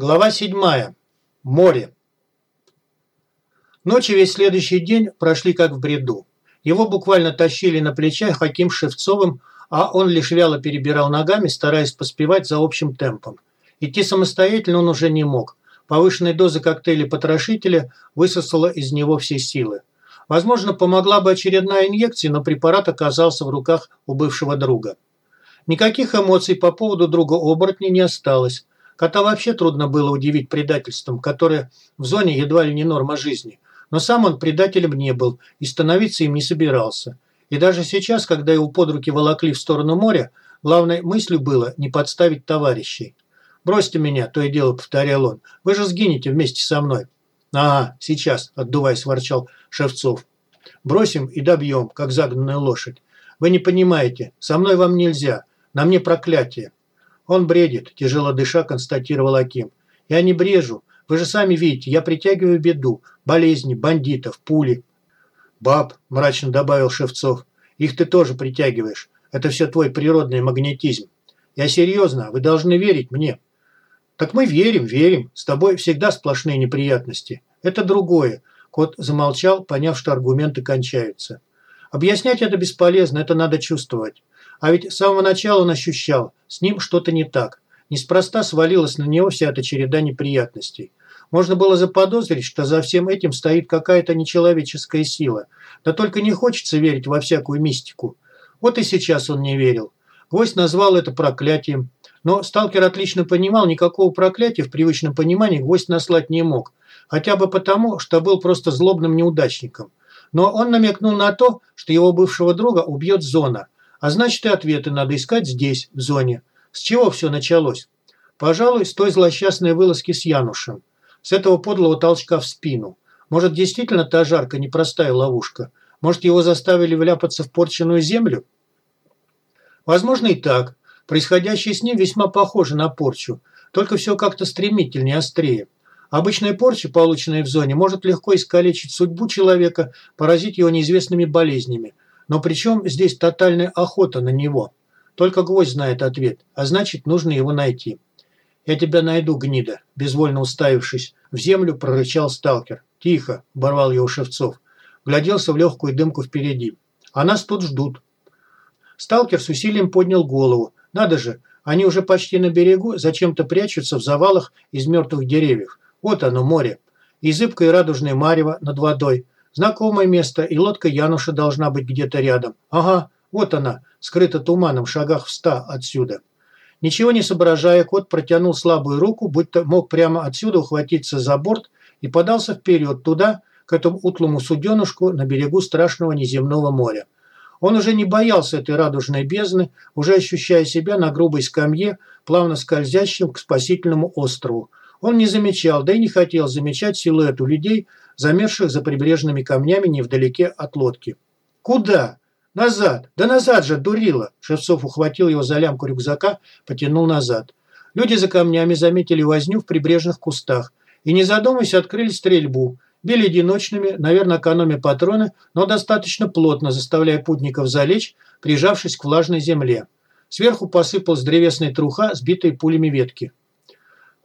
Глава 7. Море. Ночи весь следующий день прошли как в бреду. Его буквально тащили на плечах Хаким Шевцовым, а он лишь вяло перебирал ногами, стараясь поспевать за общим темпом. Идти самостоятельно он уже не мог. Повышенная доза коктейля-потрошителя высосала из него все силы. Возможно, помогла бы очередная инъекция, но препарат оказался в руках у бывшего друга. Никаких эмоций по поводу друга-оборотня не осталось. Кота вообще трудно было удивить предательством, которое в зоне едва ли не норма жизни. Но сам он предателем не был и становиться им не собирался. И даже сейчас, когда его под руки волокли в сторону моря, главной мыслью было не подставить товарищей. «Бросьте меня», – то и дело повторял он. «Вы же сгинете вместе со мной». «Ага, сейчас», – отдуваясь, ворчал Шевцов. «Бросим и добьем, как загнанная лошадь. Вы не понимаете, со мной вам нельзя, на мне проклятие. «Он бредит», – тяжело дыша констатировал Аким. «Я не брежу. Вы же сами видите, я притягиваю беду. Болезни, бандитов, пули». «Баб», – мрачно добавил Шевцов. «Их ты тоже притягиваешь. Это все твой природный магнетизм. Я серьезно, вы должны верить мне». «Так мы верим, верим. С тобой всегда сплошные неприятности. Это другое». Кот замолчал, поняв, что аргументы кончаются. «Объяснять это бесполезно, это надо чувствовать. А ведь с самого начала он ощущал, с ним что-то не так. Неспроста свалилась на него вся эта череда неприятностей. Можно было заподозрить, что за всем этим стоит какая-то нечеловеческая сила. Да только не хочется верить во всякую мистику. Вот и сейчас он не верил. Гвоздь назвал это проклятием. Но сталкер отлично понимал, никакого проклятия в привычном понимании гвоздь наслать не мог. Хотя бы потому, что был просто злобным неудачником. Но он намекнул на то, что его бывшего друга убьет зона – а значит, и ответы надо искать здесь, в зоне. С чего все началось? Пожалуй, с той злосчастной вылазки с Янушем. С этого подлого толчка в спину. Может, действительно та жарка непростая ловушка? Может, его заставили вляпаться в порченную землю? Возможно и так. Происходящее с ним весьма похоже на порчу, только все как-то стремительнее, острее. Обычная порча, полученная в зоне, может легко искалечить судьбу человека, поразить его неизвестными болезнями – но причем здесь тотальная охота на него? Только гвоздь знает ответ, а значит, нужно его найти. «Я тебя найду, гнида», – безвольно уставившись. В землю прорычал сталкер. «Тихо», – оборвал его Шевцов. Гляделся в легкую дымку впереди. «А нас тут ждут». Сталкер с усилием поднял голову. «Надо же, они уже почти на берегу, зачем-то прячутся в завалах из мертвых деревьев. Вот оно, море. И зыбкое радужное марево над водой – Знакомое место, и лодка Януша должна быть где-то рядом. Ага, вот она, скрыта туманом, в шагах в ста отсюда. Ничего не соображая, кот протянул слабую руку, будто мог прямо отсюда ухватиться за борт и подался вперед, туда, к этому утлому суденушку на берегу страшного неземного моря. Он уже не боялся этой радужной бездны, уже ощущая себя на грубой скамье, плавно скользящим к спасительному острову. Он не замечал, да и не хотел замечать силуэту людей, замерзших за прибрежными камнями невдалеке от лодки. «Куда? Назад! Да назад же, дурила!» Шевцов ухватил его за лямку рюкзака, потянул назад. Люди за камнями заметили возню в прибрежных кустах и, не задумываясь, открыли стрельбу. Били одиночными, наверное, экономя патроны, но достаточно плотно, заставляя путников залечь, прижавшись к влажной земле. Сверху посыпалась древесная труха, сбитая пулями ветки.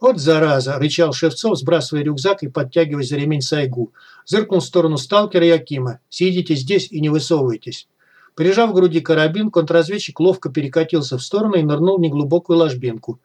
«Вот зараза!» – рычал Шевцов, сбрасывая рюкзак и подтягивая за ремень сайгу. Зыркнул в сторону сталкера и Акима. «Сидите здесь и не высовывайтесь». Прижав к груди карабин, контрразведчик ловко перекатился в сторону и нырнул в неглубокую ложбинку.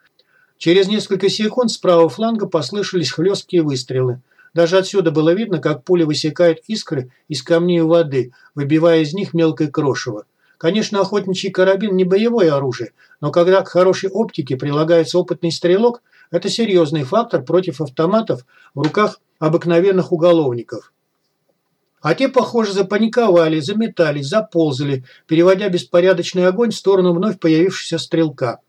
Через несколько секунд с правого фланга послышались хлесткие выстрелы. Даже отсюда было видно, как пуля высекает искры из камней воды, выбивая из них мелкое крошево. Конечно, охотничий карабин не боевое оружие, но когда к хорошей оптике прилагается опытный стрелок – это серьезный фактор против автоматов в руках обыкновенных уголовников. А те, похоже, запаниковали, заметались, заползали, переводя беспорядочный огонь в сторону вновь появившегося стрелка.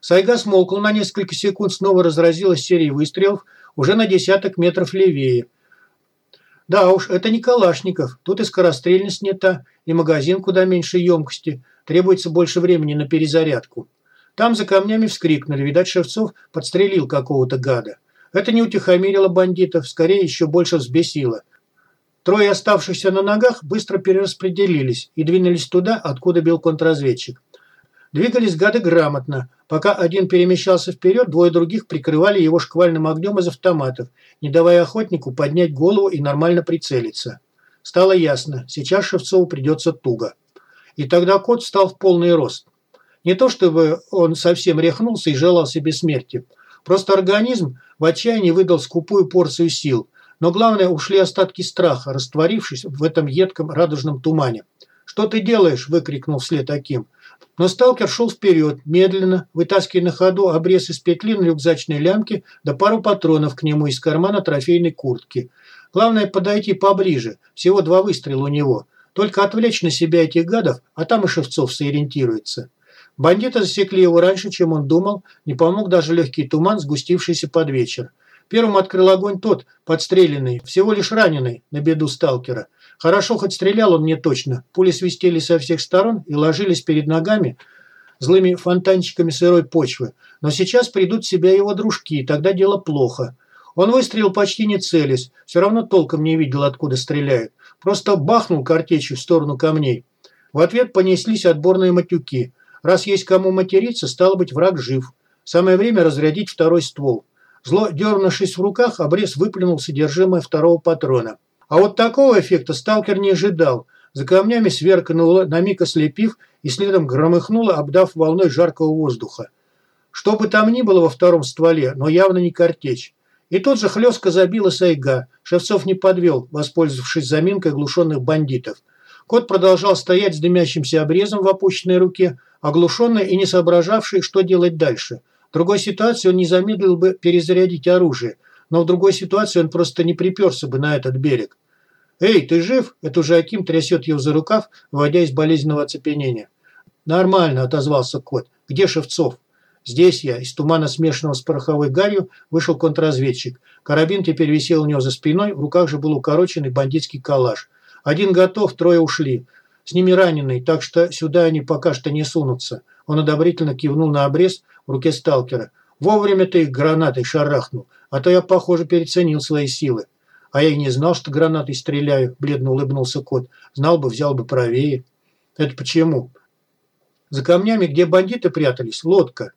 Сайга смолкнул на несколько секунд, снова разразилась серия выстрелов, уже на десяток метров левее. Да уж, это не Калашников, тут и скорострельность не та, и магазин куда меньше емкости, требуется больше времени на перезарядку. Там за камнями вскрикнули. Видать, Шевцов подстрелил какого-то гада. Это не утихомирило бандитов, скорее еще больше взбесило. Трое оставшихся на ногах быстро перераспределились и двинулись туда, откуда бил контрразведчик. Двигались гады грамотно. Пока один перемещался вперед, двое других прикрывали его шквальным огнем из автоматов, не давая охотнику поднять голову и нормально прицелиться. Стало ясно, сейчас Шевцову придется туго. И тогда кот встал в полный рост. Не то чтобы он совсем рехнулся и желал себе смерти. Просто организм в отчаянии выдал скупую порцию сил. Но главное, ушли остатки страха, растворившись в этом едком радужном тумане. «Что ты делаешь?» – выкрикнул вслед таким. Но сталкер шел вперед, медленно, вытаскивая на ходу обрез из петли на рюкзачной лямке да пару патронов к нему из кармана трофейной куртки. Главное подойти поближе, всего два выстрела у него. Только отвлечь на себя этих гадов, а там и Шевцов сориентируется. Бандиты засекли его раньше, чем он думал, не помог даже легкий туман, сгустившийся под вечер. Первым открыл огонь тот, подстреленный, всего лишь раненый, на беду сталкера. Хорошо, хоть стрелял он не точно. Пули свистели со всех сторон и ложились перед ногами злыми фонтанчиками сырой почвы. Но сейчас придут в себя его дружки, и тогда дело плохо. Он выстрелил почти не целясь, все равно толком не видел, откуда стреляют. Просто бахнул картечью в сторону камней. В ответ понеслись отборные матюки. Раз есть кому материться, стало быть, враг жив. Самое время разрядить второй ствол. Зло, дернувшись в руках, обрез выплюнул содержимое второго патрона. А вот такого эффекта сталкер не ожидал. За камнями сверкнуло, на миг ослепив, и следом громыхнуло, обдав волной жаркого воздуха. Что бы там ни было во втором стволе, но явно не картечь. И тут же хлестко забила сайга. Шевцов не подвел, воспользовавшись заминкой оглушенных бандитов. Кот продолжал стоять с дымящимся обрезом в опущенной руке, оглушенный и не соображавший, что делать дальше – в другой ситуации он не замедлил бы перезарядить оружие, но в другой ситуации он просто не приперся бы на этот берег. «Эй, ты жив?» – это уже Аким трясет его за рукав, выводя из болезненного оцепенения. «Нормально», – отозвался кот. «Где Шевцов?» «Здесь я». Из тумана, смешанного с пороховой гарью, вышел контрразведчик. Карабин теперь висел у него за спиной, в руках же был укороченный бандитский калаш. Один готов, трое ушли. С ними раненый, так что сюда они пока что не сунутся. Он одобрительно кивнул на обрез в руке сталкера. «Вовремя ты их гранатой шарахнул, а то я, похоже, переценил свои силы». «А я и не знал, что гранатой стреляю», – бледно улыбнулся кот. «Знал бы, взял бы правее». «Это почему?» «За камнями, где бандиты прятались, лодка.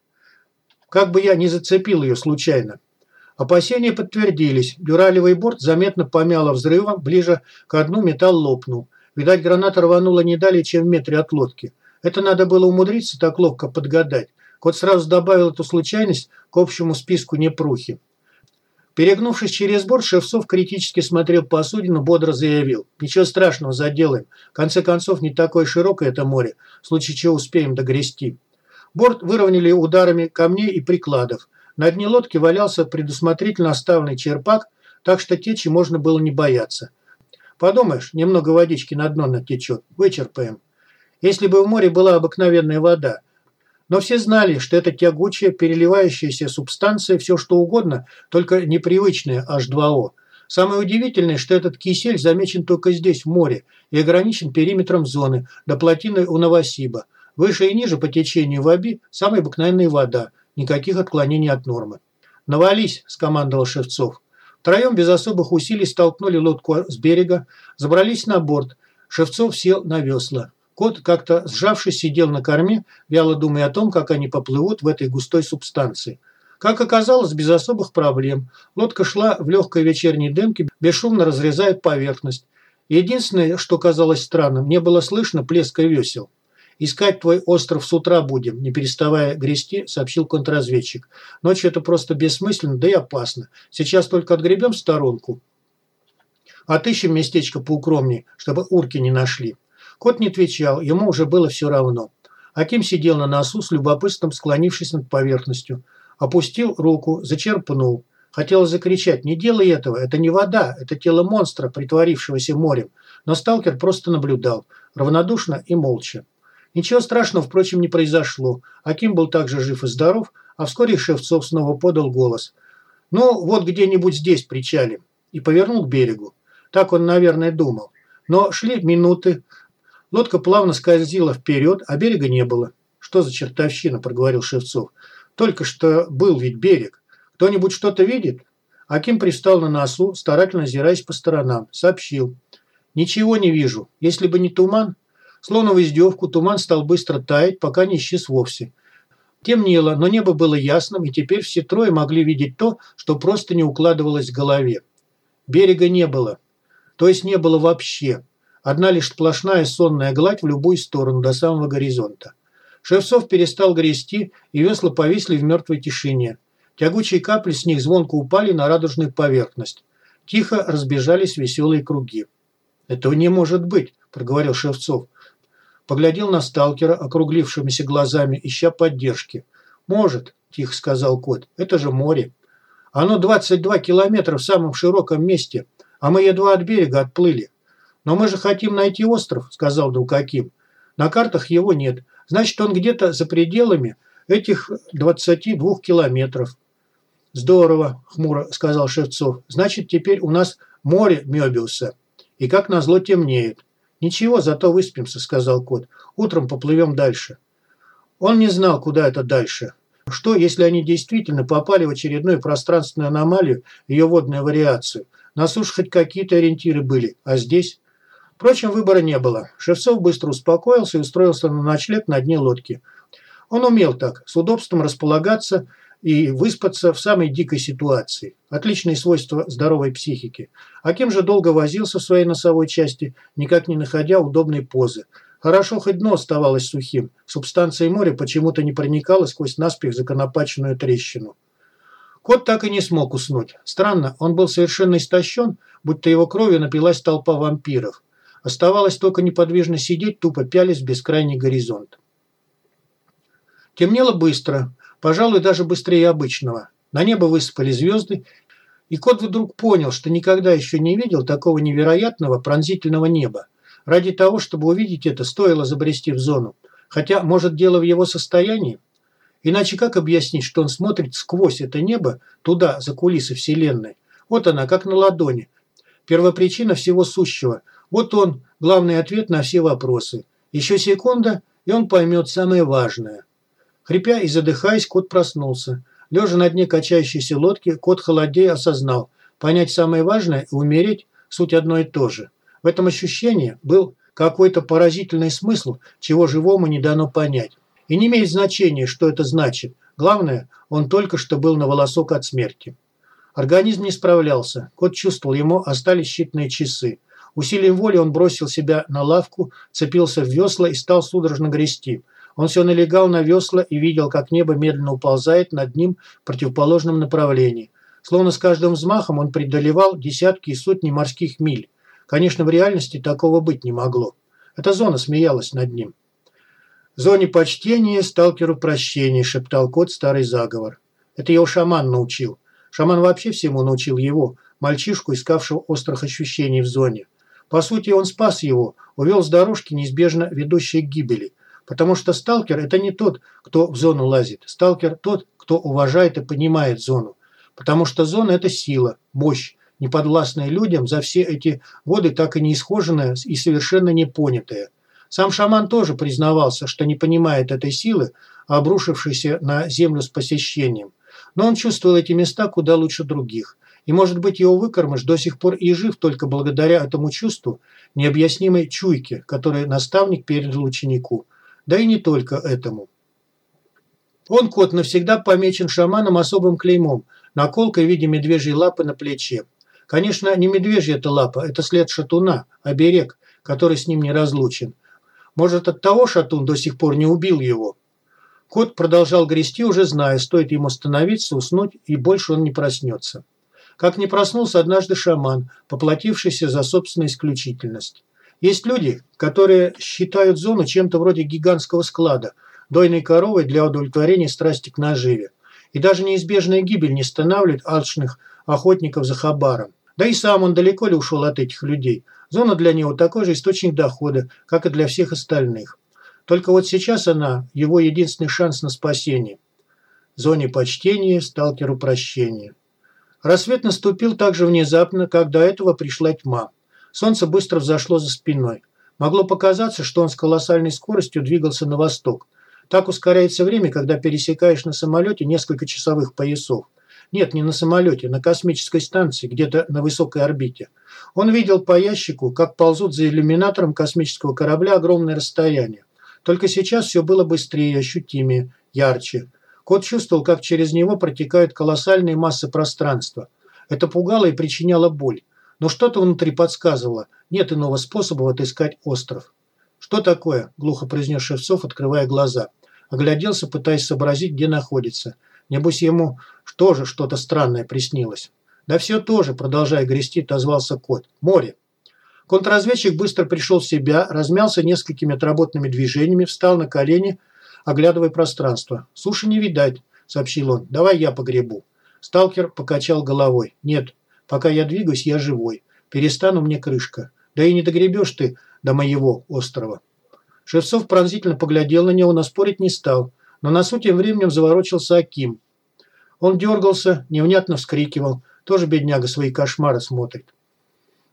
Как бы я не зацепил ее случайно». Опасения подтвердились. Дюралевый борт заметно помяло взрывом, ближе к дну металл лопнул. Видать, граната рванула не далее, чем в метре от лодки. Это надо было умудриться так ловко подгадать. Кот сразу добавил эту случайность к общему списку непрухи. Перегнувшись через борт, Шевцов критически смотрел посудину, бодро заявил. «Ничего страшного, заделаем. В конце концов, не такое широкое это море, в случае чего успеем догрести». Борт выровняли ударами камней и прикладов. На дне лодки валялся предусмотрительно оставленный черпак, так что течи можно было не бояться. Подумаешь, немного водички на дно натечет. Вычерпаем если бы в море была обыкновенная вода. Но все знали, что это тягучая, переливающаяся субстанция, все что угодно, только непривычная H2O. Самое удивительное, что этот кисель замечен только здесь, в море, и ограничен периметром зоны, до плотины у Новосиба. Выше и ниже по течению Ваби самая обыкновенная вода, никаких отклонений от нормы. «Навались!» – скомандовал Шевцов. Втроем без особых усилий столкнули лодку с берега, забрались на борт. Шевцов сел на весла. Кот, как-то сжавшись, сидел на корме, вяло думая о том, как они поплывут в этой густой субстанции. Как оказалось, без особых проблем. Лодка шла в легкой вечерней дымке, бесшумно разрезая поверхность. Единственное, что казалось странным, не было слышно плеска весел. «Искать твой остров с утра будем», – не переставая грести, сообщил контрразведчик. «Ночью это просто бессмысленно, да и опасно. Сейчас только отгребем в сторонку. Отыщем местечко поукромнее, чтобы урки не нашли». Кот не отвечал, ему уже было все равно. Аким сидел на носу с любопытством, склонившись над поверхностью. Опустил руку, зачерпнул. Хотел закричать «Не делай этого! Это не вода! Это тело монстра, притворившегося морем!» Но сталкер просто наблюдал, равнодушно и молча. Ничего страшного, впрочем, не произошло. Аким был также жив и здоров, а вскоре Шевцов снова подал голос. «Ну, вот где-нибудь здесь причалим». И повернул к берегу. Так он, наверное, думал. Но шли минуты, Лодка плавно скользила вперед, а берега не было. «Что за чертовщина?» – проговорил Шевцов. «Только что был ведь берег. Кто-нибудь что-то видит?» Аким пристал на носу, старательно озираясь по сторонам. Сообщил. «Ничего не вижу. Если бы не туман...» Словно в издевку, туман стал быстро таять, пока не исчез вовсе. Темнело, но небо было ясным, и теперь все трое могли видеть то, что просто не укладывалось в голове. Берега не было. То есть не было вообще. Одна лишь сплошная сонная гладь в любую сторону, до самого горизонта. Шевцов перестал грести, и весла повисли в мертвой тишине. Тягучие капли с них звонко упали на радужную поверхность. Тихо разбежались веселые круги. «Этого не может быть», – проговорил Шевцов. Поглядел на сталкера, округлившимися глазами, ища поддержки. «Может», – тихо сказал кот, – «это же море. Оно 22 километра в самом широком месте, а мы едва от берега отплыли. Но мы же хотим найти остров», – сказал вдруг Аким. «На картах его нет. Значит, он где-то за пределами этих 22 километров». «Здорово», – хмуро сказал Шевцов. «Значит, теперь у нас море Мёбиуса. И как назло темнеет. «Ничего, зато выспимся», – сказал кот. «Утром поплывем дальше». Он не знал, куда это дальше. Что, если они действительно попали в очередную пространственную аномалию, ее водную вариацию? На суше хоть какие-то ориентиры были, а здесь? Впрочем, выбора не было. Шевцов быстро успокоился и устроился на ночлег на дне лодки. Он умел так, с удобством располагаться и выспаться в самой дикой ситуации. Отличные свойства здоровой психики. А кем же долго возился в своей носовой части, никак не находя удобной позы. Хорошо, хоть дно оставалось сухим. Субстанция моря почему-то не проникала сквозь наспех законопаченную трещину. Кот так и не смог уснуть. Странно, он был совершенно истощен, будто его кровью напилась толпа вампиров. Оставалось только неподвижно сидеть, тупо пялись в бескрайний горизонт. Темнело быстро пожалуй, даже быстрее обычного. На небо высыпали звезды, и кот вдруг понял, что никогда еще не видел такого невероятного пронзительного неба. Ради того, чтобы увидеть это, стоило забрести в зону. Хотя, может, дело в его состоянии? Иначе как объяснить, что он смотрит сквозь это небо, туда, за кулисы Вселенной? Вот она, как на ладони. Первопричина всего сущего. Вот он, главный ответ на все вопросы. Еще секунда, и он поймет самое важное – Хрипя и задыхаясь, кот проснулся. Лежа на дне качающейся лодки, кот холодея осознал. Понять самое важное и умереть – суть одно и то же. В этом ощущении был какой-то поразительный смысл, чего живому не дано понять. И не имеет значения, что это значит. Главное, он только что был на волосок от смерти. Организм не справлялся. Кот чувствовал, ему остались считанные часы. Усилием воли он бросил себя на лавку, цепился в весла и стал судорожно грести – он все налегал на весла и видел, как небо медленно уползает над ним в противоположном направлении. Словно с каждым взмахом он преодолевал десятки и сотни морских миль. Конечно, в реальности такого быть не могло. Эта зона смеялась над ним. «Зоне почтения, сталкеру прощения», – шептал кот старый заговор. Это его шаман научил. Шаман вообще всему научил его, мальчишку, искавшего острых ощущений в зоне. По сути, он спас его, увел с дорожки, неизбежно ведущей к гибели – Потому что сталкер – это не тот, кто в зону лазит. Сталкер – тот, кто уважает и понимает зону. Потому что зона – это сила, мощь, неподвластная людям за все эти годы так и не исхоженная и совершенно не понятая. Сам шаман тоже признавался, что не понимает этой силы, обрушившейся на землю с посещением. Но он чувствовал эти места куда лучше других. И, может быть, его выкормыш до сих пор и жив только благодаря этому чувству, необъяснимой чуйке, которую наставник передал ученику – да и не только этому. Он, кот, навсегда помечен шаманом особым клеймом, наколкой в виде медвежьей лапы на плече. Конечно, не медвежья это лапа, это след шатуна, оберег, который с ним не разлучен. Может, от того шатун до сих пор не убил его? Кот продолжал грести, уже зная, стоит ему остановиться, уснуть, и больше он не проснется. Как не проснулся однажды шаман, поплатившийся за собственную исключительность. Есть люди, которые считают зону чем-то вроде гигантского склада, дойной коровой для удовлетворения страсти к наживе. И даже неизбежная гибель не останавливает алчных охотников за хабаром. Да и сам он далеко ли ушел от этих людей. Зона для него такой же источник дохода, как и для всех остальных. Только вот сейчас она – его единственный шанс на спасение. Зоне почтения, сталкеру прощения. Рассвет наступил так же внезапно, как до этого пришла тьма. Солнце быстро взошло за спиной. Могло показаться, что он с колоссальной скоростью двигался на восток. Так ускоряется время, когда пересекаешь на самолете несколько часовых поясов. Нет, не на самолете, на космической станции, где-то на высокой орбите. Он видел по ящику, как ползут за иллюминатором космического корабля огромное расстояние. Только сейчас все было быстрее, ощутимее, ярче. Кот чувствовал, как через него протекают колоссальные массы пространства. Это пугало и причиняло боль. Но что-то внутри подсказывало. Нет иного способа отыскать остров. «Что такое?» – глухо произнес Шевцов, открывая глаза. Огляделся, пытаясь сообразить, где находится. Небось, ему тоже что-то странное приснилось. «Да все тоже», – продолжая грести, отозвался кот. «Море». Контрразведчик быстро пришел в себя, размялся несколькими отработанными движениями, встал на колени, оглядывая пространство. «Суши не видать», – сообщил он. «Давай я погребу». Сталкер покачал головой. «Нет, пока я двигаюсь, я живой. Перестану мне крышка. Да и не догребешь ты до моего острова». Шевцов пронзительно поглядел на него, но спорить не стал. Но на суть тем временем заворочился Аким. Он дергался, невнятно вскрикивал. Тоже бедняга свои кошмары смотрит.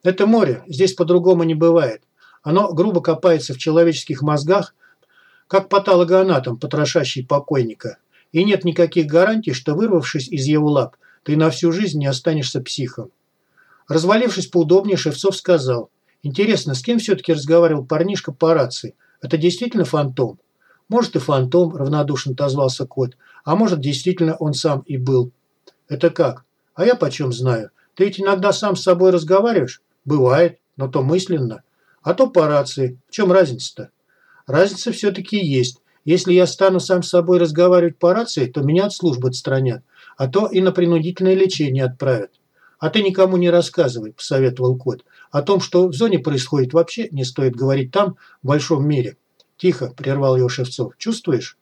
Это море, здесь по-другому не бывает. Оно грубо копается в человеческих мозгах, как патологоанатом, потрошащий покойника. И нет никаких гарантий, что вырвавшись из его лап, ты на всю жизнь не останешься психом. Развалившись поудобнее, Шевцов сказал, «Интересно, с кем все-таки разговаривал парнишка по рации? Это действительно фантом?» «Может и фантом», – равнодушно отозвался кот, «а может, действительно он сам и был». «Это как? А я почем знаю? Ты ведь иногда сам с собой разговариваешь?» Бывает, но то мысленно. А то по рации. В чем разница-то? Разница все-таки есть. Если я стану сам с собой разговаривать по рации, то меня от службы отстранят. А то и на принудительное лечение отправят. А ты никому не рассказывай, посоветовал кот. О том, что в зоне происходит, вообще не стоит говорить там, в большом мире. Тихо, прервал его Шевцов. Чувствуешь?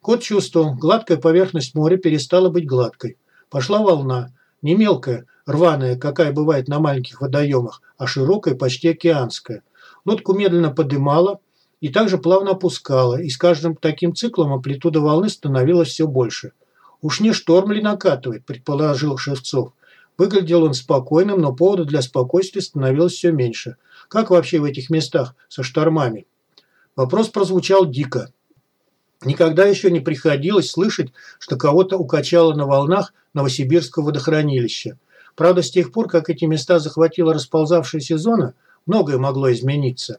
Кот чувствовал. Гладкая поверхность моря перестала быть гладкой. Пошла волна. Не мелкая, рваная, какая бывает на маленьких водоемах, а широкая, почти океанская. Лодку медленно подымала и также плавно опускала, и с каждым таким циклом амплитуда волны становилась все больше. «Уж не шторм ли накатывает?» – предположил Шевцов. Выглядел он спокойным, но повода для спокойствия становилось все меньше. Как вообще в этих местах со штормами? Вопрос прозвучал дико. Никогда еще не приходилось слышать, что кого-то укачало на волнах Новосибирского водохранилища. Правда, с тех пор, как эти места захватила расползавшаяся зона, многое могло измениться.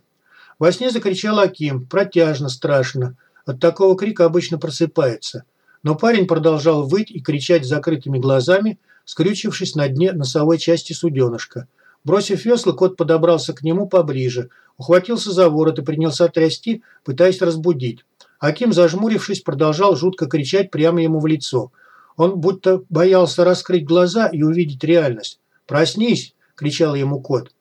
Во сне закричал Аким, протяжно, страшно. От такого крика обычно просыпается. Но парень продолжал выть и кричать закрытыми глазами, скрючившись на дне носовой части суденышка. Бросив весла, кот подобрался к нему поближе, ухватился за ворот и принялся трясти, пытаясь разбудить. Аким, зажмурившись, продолжал жутко кричать прямо ему в лицо – он будто боялся раскрыть глаза и увидеть реальность. «Проснись!» – кричал ему кот.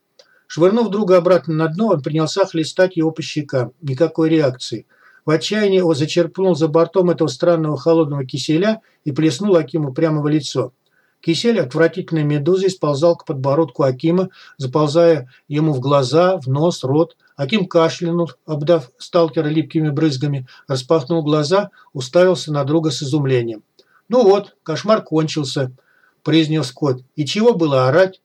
Швырнув друга обратно на дно, он принялся хлестать его по щекам. Никакой реакции. В отчаянии он зачерпнул за бортом этого странного холодного киселя и плеснул Акиму прямо в лицо. Кисель отвратительной медузой сползал к подбородку Акима, заползая ему в глаза, в нос, рот. Аким кашлянул, обдав сталкера липкими брызгами, распахнул глаза, уставился на друга с изумлением. «Ну вот, кошмар кончился», – произнес кот. «И чего было орать?»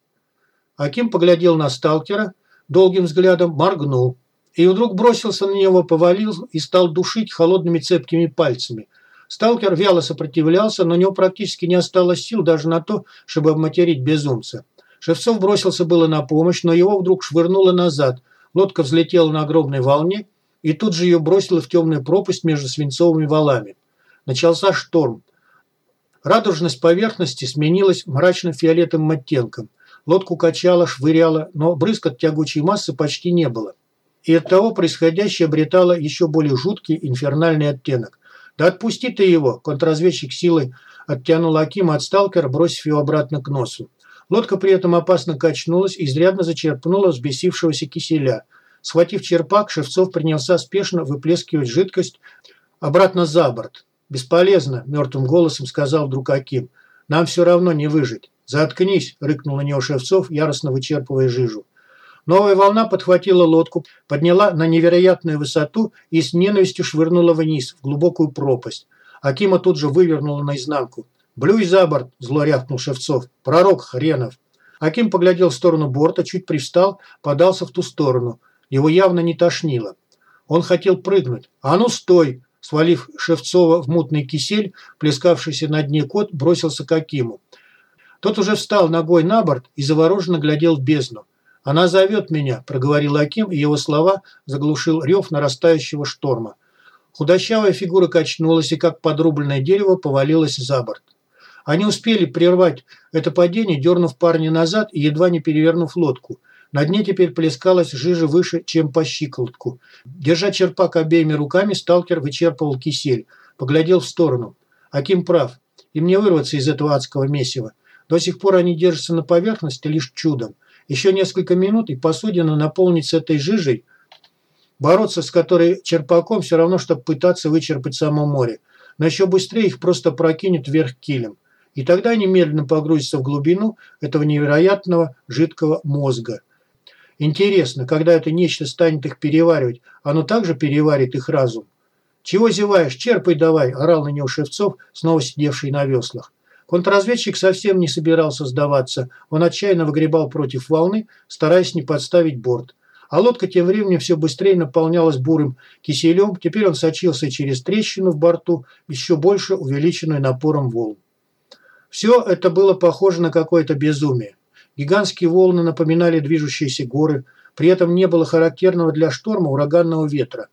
Аким поглядел на сталкера, долгим взглядом моргнул. И вдруг бросился на него, повалил и стал душить холодными цепкими пальцами. Сталкер вяло сопротивлялся, но у него практически не осталось сил даже на то, чтобы обматерить безумца. Шевцов бросился было на помощь, но его вдруг швырнуло назад. Лодка взлетела на огромной волне и тут же ее бросило в темную пропасть между свинцовыми валами. Начался шторм. Радужность поверхности сменилась мрачно-фиолетовым оттенком. Лодку качало, швыряло, но брызг от тягучей массы почти не было. И оттого происходящее обретало еще более жуткий инфернальный оттенок. «Да отпусти ты его!» – контрразведчик силой оттянул Акима от сталкера, бросив его обратно к носу. Лодка при этом опасно качнулась и изрядно зачерпнула взбесившегося киселя. Схватив черпак, Шевцов принялся спешно выплескивать жидкость обратно за борт. «Бесполезно», – мертвым голосом сказал вдруг Аким. «Нам все равно не выжить». «Заткнись», – рыкнул на него Шевцов, яростно вычерпывая жижу. Новая волна подхватила лодку, подняла на невероятную высоту и с ненавистью швырнула вниз, в глубокую пропасть. Акима тут же вывернула наизнанку. «Блюй за борт!» – зло рявкнул Шевцов. «Пророк хренов!» Аким поглядел в сторону борта, чуть привстал, подался в ту сторону. Его явно не тошнило. Он хотел прыгнуть. «А ну стой!» Свалив Шевцова в мутный кисель, плескавшийся на дне кот бросился к Акиму. Тот уже встал ногой на борт и завороженно глядел в бездну. «Она зовет меня», – проговорил Аким, и его слова заглушил рев нарастающего шторма. Худощавая фигура качнулась и, как подрубленное дерево, повалилась за борт. Они успели прервать это падение, дернув парня назад и едва не перевернув лодку. На дне теперь плескалась жижа выше, чем по щиколотку. Держа черпак обеими руками, сталкер вычерпывал кисель. Поглядел в сторону. Аким прав. Им не вырваться из этого адского месива. До сих пор они держатся на поверхности лишь чудом. Еще несколько минут, и посудина наполнится этой жижей, бороться с которой черпаком все равно, чтобы пытаться вычерпать само море. Но еще быстрее их просто прокинет вверх килем. И тогда они медленно погрузятся в глубину этого невероятного жидкого мозга. Интересно, когда это нечто станет их переваривать, оно также переварит их разум. «Чего зеваешь? Черпай давай!» – орал на него Шевцов, снова сидевший на веслах. Контрразведчик совсем не собирался сдаваться. Он отчаянно выгребал против волны, стараясь не подставить борт. А лодка тем временем все быстрее наполнялась бурым киселем. Теперь он сочился через трещину в борту, еще больше увеличенную напором волн. Все это было похоже на какое-то безумие. Гигантские волны напоминали движущиеся горы, при этом не было характерного для шторма ураганного ветра.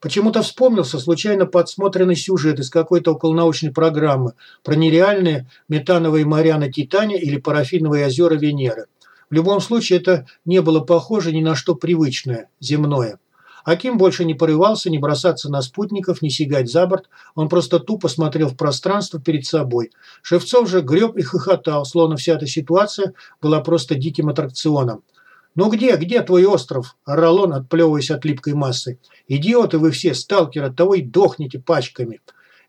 Почему-то вспомнился случайно подсмотренный сюжет из какой-то околонаучной программы про нереальные метановые моря на Титане или парафиновые озера Венеры. В любом случае это не было похоже ни на что привычное, земное. Аким больше не порывался ни бросаться на спутников, ни сигать за борт. Он просто тупо смотрел в пространство перед собой. Шевцов же греб и хохотал, словно вся эта ситуация была просто диким аттракционом. «Ну где, где твой остров?» – орал он, отплевываясь от липкой массы. «Идиоты вы все, сталкеры, того и дохнете пачками».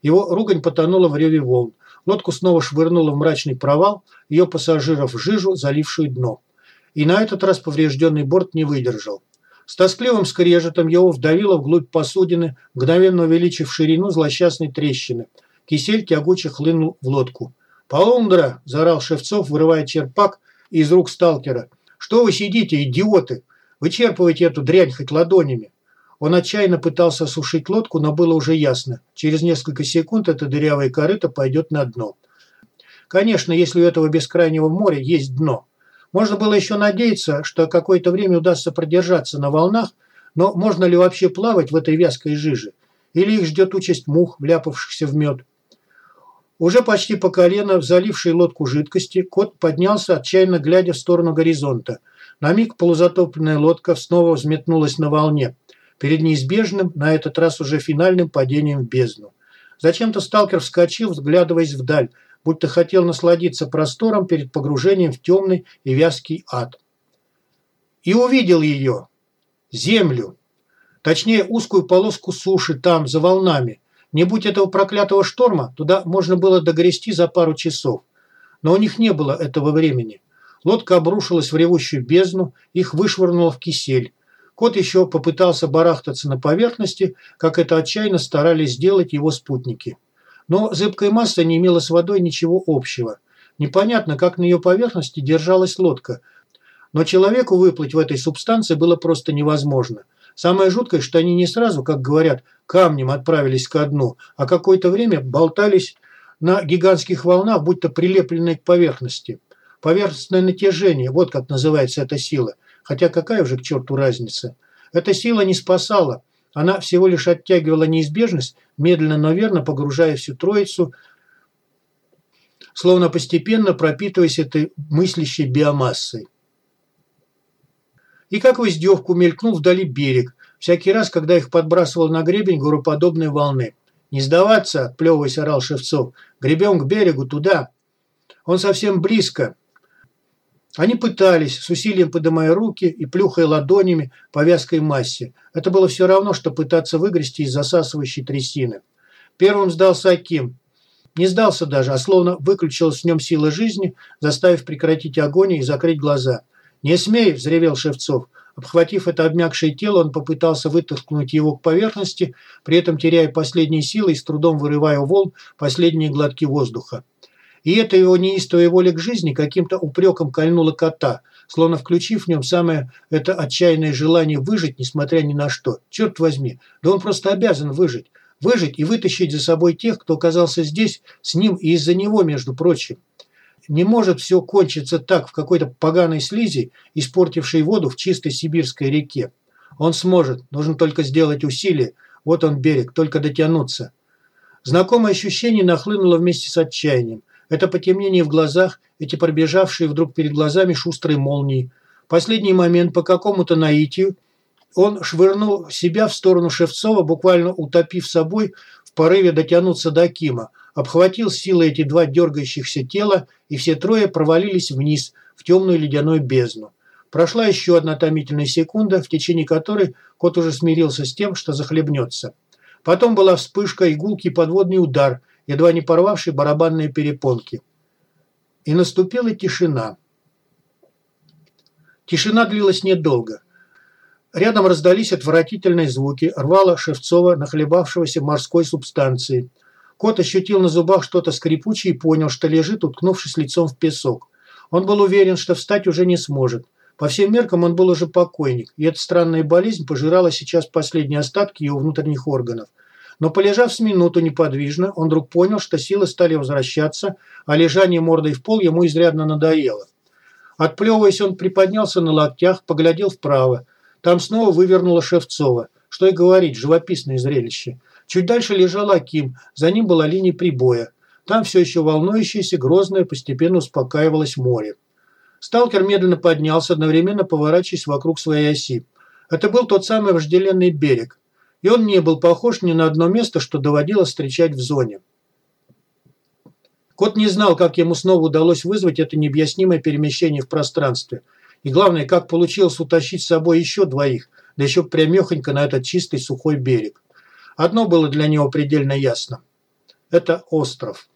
Его ругань потонула в реве волн. Лодку снова швырнуло в мрачный провал, ее пассажиров в жижу, залившую дно. И на этот раз поврежденный борт не выдержал. С тоскливым скрежетом его вдавило вглубь посудины, мгновенно увеличив ширину злосчастной трещины. Кисель тягуче хлынул в лодку. «Полундра!» – заорал Шевцов, вырывая черпак из рук сталкера. «Что вы сидите, идиоты? Вычерпывайте эту дрянь хоть ладонями!» Он отчаянно пытался сушить лодку, но было уже ясно. Через несколько секунд эта дырявая корыто пойдет на дно. Конечно, если у этого бескрайнего моря есть дно. Можно было еще надеяться, что какое-то время удастся продержаться на волнах, но можно ли вообще плавать в этой вязкой жиже? Или их ждет участь мух, вляпавшихся в мед? Уже почти по колено в залившей лодку жидкости кот поднялся, отчаянно глядя в сторону горизонта. На миг полузатопленная лодка снова взметнулась на волне, перед неизбежным, на этот раз уже финальным падением в бездну. Зачем-то сталкер вскочил, взглядываясь вдаль, будто хотел насладиться простором перед погружением в темный и вязкий ад. И увидел ее, землю, точнее узкую полоску суши там, за волнами. Не будь этого проклятого шторма, туда можно было догрести за пару часов. Но у них не было этого времени. Лодка обрушилась в ревущую бездну, их вышвырнуло в кисель. Кот еще попытался барахтаться на поверхности, как это отчаянно старались сделать его спутники. Но зыбкая масса не имела с водой ничего общего. Непонятно, как на ее поверхности держалась лодка. Но человеку выплыть в этой субстанции было просто невозможно. Самое жуткое, что они не сразу, как говорят, камнем отправились ко дну, а какое-то время болтались на гигантских волнах, будто прилепленные к поверхности. Поверхностное натяжение, вот как называется эта сила. Хотя какая уже к черту разница? Эта сила не спасала, она всего лишь оттягивала неизбежность, медленно, но верно погружая всю троицу, словно постепенно пропитываясь этой мыслящей биомассой. И как в издевку мелькнул вдали берег, всякий раз, когда их подбрасывал на гребень гороподобной волны. «Не сдаваться!» – отплевываясь, орал Шевцов. «Гребем к берегу, туда!» «Он совсем близко!» Они пытались, с усилием поднимая руки и плюхая ладонями по вязкой массе. Это было все равно, что пытаться выгрести из засасывающей трясины. Первым сдался Аким. Не сдался даже, а словно выключилась в нем сила жизни, заставив прекратить огонь и закрыть глаза. «Не смей!» – взревел Шевцов. Обхватив это обмякшее тело, он попытался вытолкнуть его к поверхности, при этом теряя последние силы и с трудом вырывая у волн последние глотки воздуха. И это его неистовая воля к жизни каким-то упреком кольнула кота, словно включив в нем самое это отчаянное желание выжить, несмотря ни на что. Черт возьми, да он просто обязан выжить. Выжить и вытащить за собой тех, кто оказался здесь, с ним и из-за него, между прочим. Не может все кончиться так, в какой-то поганой слизи, испортившей воду в чистой сибирской реке. Он сможет, нужно только сделать усилие. Вот он берег, только дотянуться. Знакомое ощущение нахлынуло вместе с отчаянием. Это потемнение в глазах, эти пробежавшие вдруг перед глазами шустрые молнии. Последний момент по какому-то наитию он швырнул себя в сторону Шевцова, буквально утопив собой в порыве дотянуться до Кима, обхватил силой эти два дергающихся тела, и все трое провалились вниз, в темную ледяную бездну. Прошла еще одна томительная секунда, в течение которой кот уже смирился с тем, что захлебнется. Потом была вспышка, игулки подводный удар, едва не порвавший барабанные перепонки. И наступила тишина. Тишина длилась недолго. Рядом раздались отвратительные звуки, рвало Шевцова, нахлебавшегося морской субстанции. Кот ощутил на зубах что-то скрипучее и понял, что лежит, уткнувшись лицом в песок. Он был уверен, что встать уже не сможет. По всем меркам он был уже покойник, и эта странная болезнь пожирала сейчас последние остатки его внутренних органов. Но полежав с минуту неподвижно, он вдруг понял, что силы стали возвращаться, а лежание мордой в пол ему изрядно надоело. Отплевываясь, он приподнялся на локтях, поглядел вправо. Там снова вывернула Шевцова. Что и говорить, живописное зрелище. Чуть дальше лежал Аким, за ним была линия прибоя. Там все еще волнующееся, грозное, постепенно успокаивалось море. Сталкер медленно поднялся, одновременно поворачиваясь вокруг своей оси. Это был тот самый вожделенный берег. И он не был похож ни на одно место, что доводилось встречать в зоне. Кот не знал, как ему снова удалось вызвать это необъяснимое перемещение в пространстве. И главное, как получилось утащить с собой еще двоих, да еще прямехонько на этот чистый сухой берег. Одно было для него предельно ясно. Это остров.